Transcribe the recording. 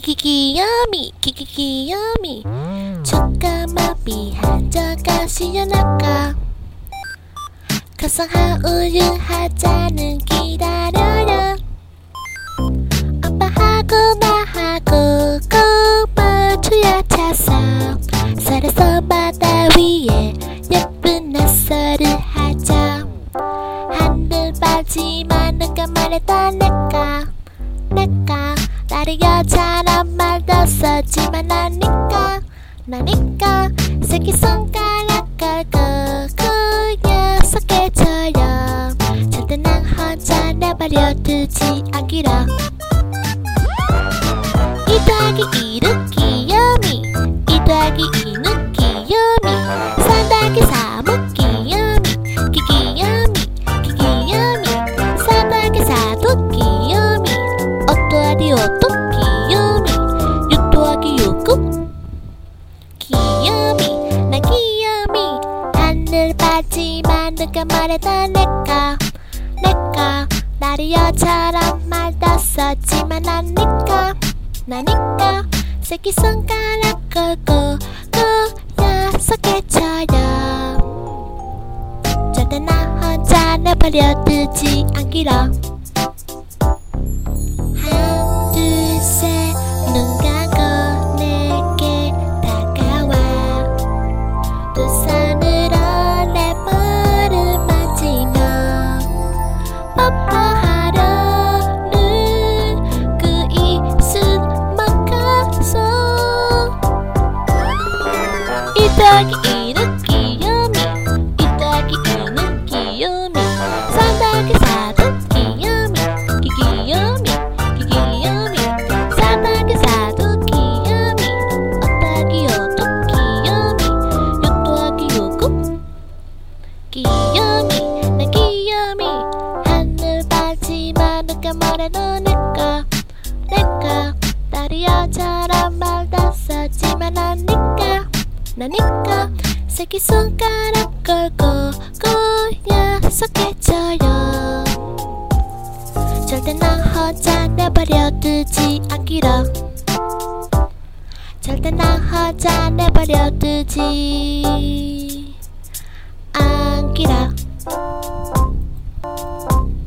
키키 귀요미 키키 귀요미 초까마비 한저가 시연할까? 가성한 우유 하자는 기다려요 아빠하고 나하고 꼭 맞춰야 차서. 살아서 바다 위에 예쁜 낯설을 하자. 하늘 바지만 누가 말했다 내가 나를 여자란 말도 썼지만 나니까 나니까 새끼손가락 걸고 그 녀석에 쳐요 절대 난 혼자 내버려 두지 않기로. 이 더하기 이는 귀요미 이 더하기 이는 귀요미 사다기 사무 귀요미 기귀요미 기귀요미 사다기 사도 귀요미. 어떠하디 어 하늘 바지만 누가 말해도 내가 내가 나를 여자란 말도 썼지만 나니까 나니까 새끼 손가락 걸고 그 녀석에 쳐요 절대 나 혼자 내버려 두지 않기로 더하기 이는 귀요미 이 더하기 이는 귀요미. 사다기 사도 귀요미 기귀요미 기귀요미. 사다기 사도 귀요미 어따기 오도 귀요미. 육 더하기 요구 귀요미 난 귀요미. 하늘 바지만 누가 뭐래도 내가 내가 나를 여자란 말도 썼지만 나니까 나니까 새끼손가락 걸고 쳐요 절대 나 혼자 내버려 두지 않기로. 절대 나 혼자 내버려 두지